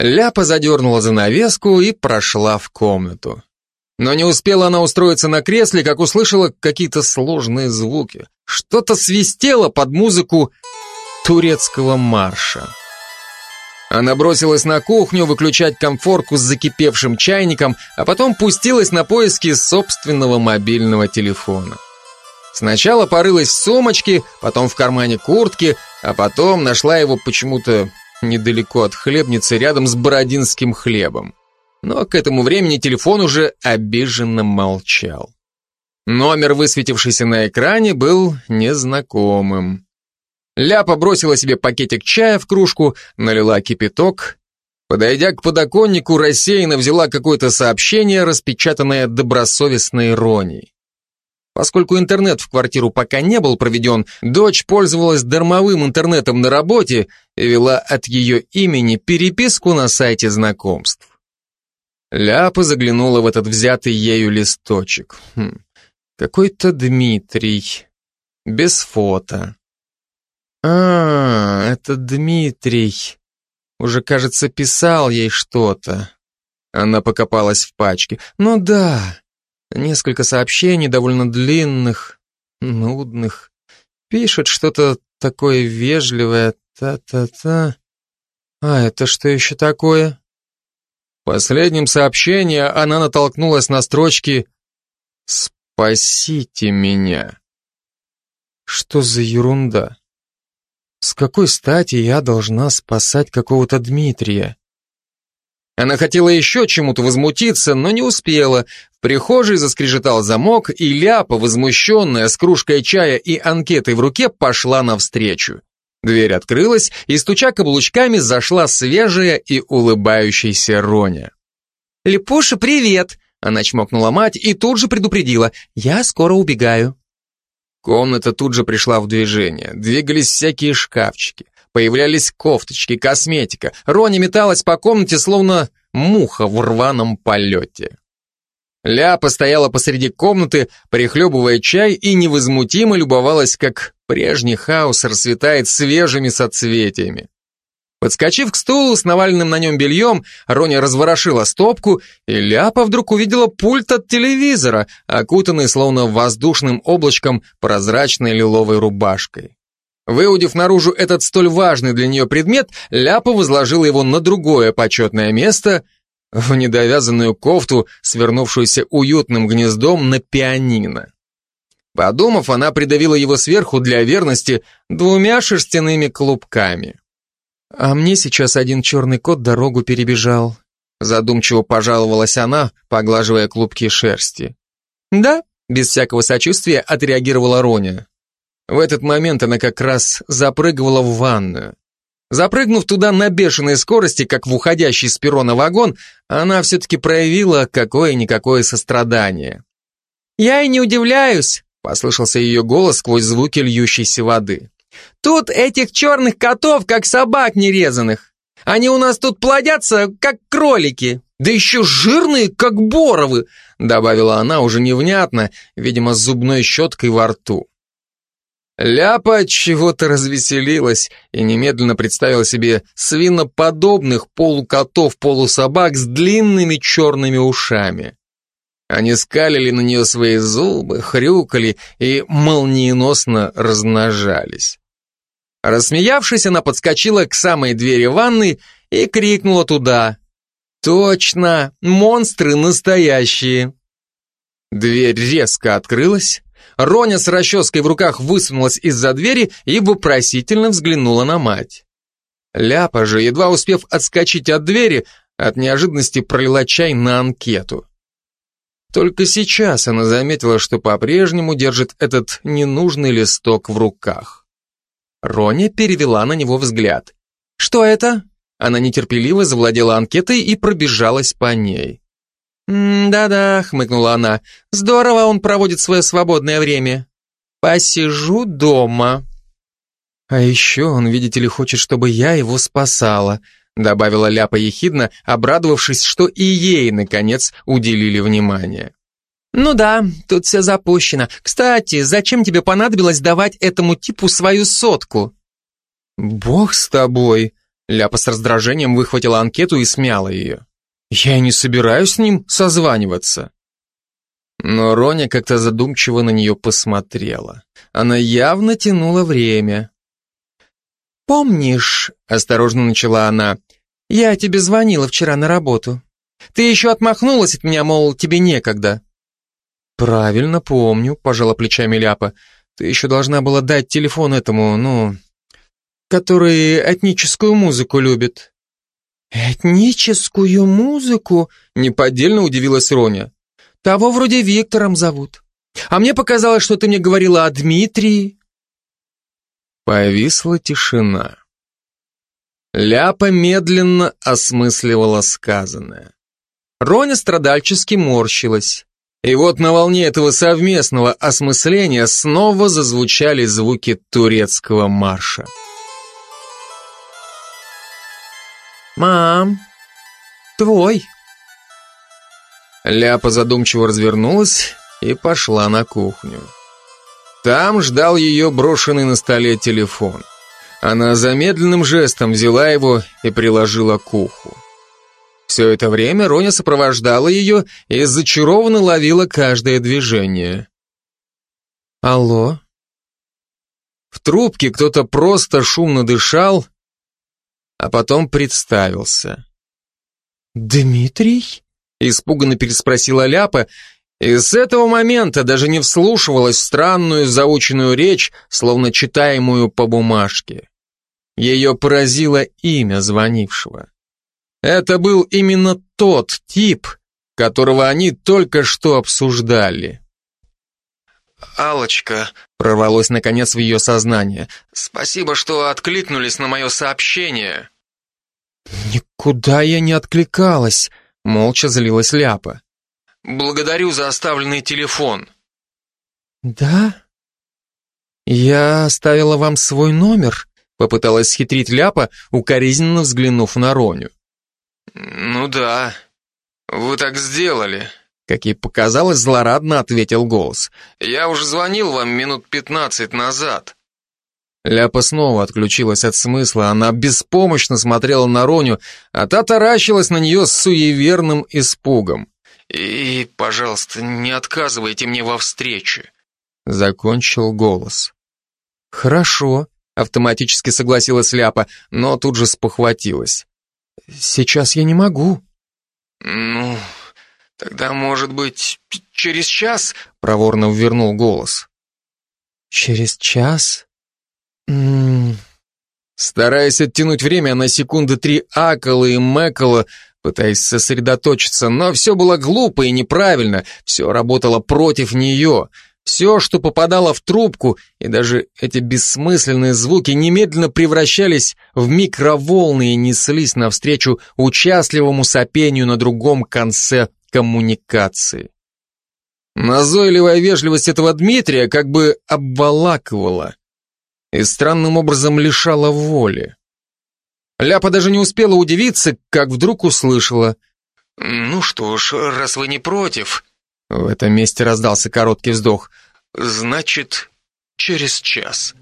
Ляпа задернула занавеску и прошла в комнату. Но не успела она устроиться на кресле, как услышала какие-то сложные звуки. Что-то свистело под музыку турецкого марша. Она бросилась на кухню выключать комфорку с закипевшим чайником, а потом пустилась на поиски собственного мобильного телефона. Сначала порылась в сумочке, потом в кармане куртки, а потом нашла его почему-то недалеко от хлебницы, рядом с бородинским хлебом. Но к этому времени телефон уже обиженно молчал. Номер, высветившийся на экране, был незнакомым. Ляпа бросила себе пакетик чая в кружку, налила кипяток. Подойдя к подоконнику, рассеянно взяла какое-то сообщение, распечатанное добросовестной иронией. Поскольку интернет в квартиру пока не был проведен, дочь пользовалась дармовым интернетом на работе и вела от ее имени переписку на сайте знакомств. Ляпа заглянула в этот взятый ею листочек. Хм, какой-то Дмитрий. Без фото. А, это Дмитрий. Уже, кажется, писал ей что-то. Она покопалась в пачке. Ну да, несколько сообщений, довольно длинных, нудных. Пишет что-то такое вежливое, та-та-та. А это что еще такое? В последнем сообщении она натолкнулась на строчки «Спасите меня». Что за ерунда? С какой стати я должна спасать какого-то Дмитрия? Она хотела еще чему-то возмутиться, но не успела. В прихожей заскрежетал замок, и Ляпа, возмущенная, с кружкой чая и анкетой в руке, пошла навстречу. Дверь открылась, и, стуча каблучками, зашла свежая и улыбающаяся Роня. «Лепуша, привет!» Она чмокнула мать и тут же предупредила. «Я скоро убегаю». Комната тут же пришла в движение. Двигались всякие шкафчики. Появлялись кофточки, косметика. Рони металась по комнате, словно муха в рваном полете. Ляпа стояла посреди комнаты, прихлебывая чай и невозмутимо любовалась, как прежний хаос расцветает свежими соцветиями. Подскочив к стулу с наваленным на нем бельем, Рони разворошила стопку, и Ляпа вдруг увидела пульт от телевизора, окутанный словно воздушным облачком прозрачной лиловой рубашкой. Выудив наружу этот столь важный для нее предмет, Ляпа возложила его на другое почетное место — в недовязанную кофту, свернувшуюся уютным гнездом на пианино. Подумав, она придавила его сверху для верности двумя шерстяными клубками. «А мне сейчас один черный кот дорогу перебежал», задумчиво пожаловалась она, поглаживая клубки шерсти. «Да», без всякого сочувствия отреагировала Роня. В этот момент она как раз запрыгивала в ванную. Запрыгнув туда на бешеной скорости, как в уходящий с перрона вагон, она все-таки проявила какое-никакое сострадание. «Я и не удивляюсь», — послышался ее голос сквозь звуки льющейся воды. «Тут этих черных котов, как собак нерезанных. Они у нас тут плодятся, как кролики, да еще жирные, как боровы», добавила она уже невнятно, видимо, с зубной щеткой во рту. Ляпа чего-то развеселилась и немедленно представила себе свиноподобных полукотов-полусобак с длинными черными ушами. Они скалили на нее свои зубы, хрюкали и молниеносно размножались. Рассмеявшись, она подскочила к самой двери ванны и крикнула туда. «Точно, монстры настоящие!» Дверь резко открылась, Роня с расческой в руках высунулась из-за двери и вопросительно взглянула на мать. Ляпа же, едва успев отскочить от двери, от неожиданности пролила чай на анкету. Только сейчас она заметила, что по-прежнему держит этот ненужный листок в руках. Роня перевела на него взгляд. «Что это?» Она нетерпеливо завладела анкетой и пробежалась по ней. «Да-да», — хмыкнула она, — «здорово он проводит свое свободное время. Посижу дома». «А еще он, видите ли, хочет, чтобы я его спасала», — добавила Ляпа ехидно, обрадовавшись, что и ей, наконец, уделили внимание. «Ну да, тут все запущено. Кстати, зачем тебе понадобилось давать этому типу свою сотку?» «Бог с тобой», Ляпа с раздражением выхватила анкету и смяла ее. «Я не собираюсь с ним созваниваться». Но Роня как-то задумчиво на нее посмотрела. Она явно тянула время. «Помнишь», — осторожно начала она, — «я тебе звонила вчера на работу. Ты еще отмахнулась от меня, мол, тебе некогда». «Правильно помню», — пожала плечами Ляпа. «Ты еще должна была дать телефон этому, ну, который этническую музыку любит». «Этническую музыку?» — неподдельно удивилась Роня. Того вроде Виктором зовут. А мне показалось, что ты мне говорила о Дмитрии. Повисла тишина. Ляпа медленно осмысливала сказанное. Роня страдальчески морщилась. И вот на волне этого совместного осмысления снова зазвучали звуки турецкого марша. «Мам, твой», Ляпа задумчиво развернулась и пошла на кухню. Там ждал ее брошенный на столе телефон. Она замедленным жестом взяла его и приложила к уху. Все это время Роня сопровождала ее и зачарованно ловила каждое движение. «Алло?» В трубке кто-то просто шумно дышал, а потом представился. «Дмитрий?» Испуганно переспросила Ляпа, и с этого момента даже не вслушивалась в странную заученную речь, словно читаемую по бумажке. Ее поразило имя звонившего. Это был именно тот тип, которого они только что обсуждали. «Алочка», — прорвалось наконец в ее сознание, «спасибо, что откликнулись на мое сообщение». «Никуда я не откликалась», Молча злилась Ляпа. «Благодарю за оставленный телефон». «Да? Я оставила вам свой номер?» Попыталась схитрить Ляпа, укоризненно взглянув на Роню. «Ну да, вы так сделали», как ей показалось, злорадно ответил голос. «Я уже звонил вам минут пятнадцать назад». Ляпа снова отключилась от смысла, она беспомощно смотрела на Роню, а та таращилась на нее с суеверным испугом. «И, пожалуйста, не отказывайте мне во встрече», — закончил голос. «Хорошо», — автоматически согласилась Ляпа, но тут же спохватилась. «Сейчас я не могу». «Ну, тогда, может быть, через час?» — проворно ввернул голос. «Через час?» Стараясь оттянуть время на секунды три акала и мэкала, пытаясь сосредоточиться, но все было глупо и неправильно, все работало против нее. Все, что попадало в трубку, и даже эти бессмысленные звуки немедленно превращались в микроволны и неслись навстречу участливому сопению на другом конце коммуникации. Назойливая вежливость этого Дмитрия как бы обволакивала, и странным образом лишала воли. Ляпа даже не успела удивиться, как вдруг услышала. «Ну что ж, раз вы не против...» В этом месте раздался короткий вздох. «Значит, через час».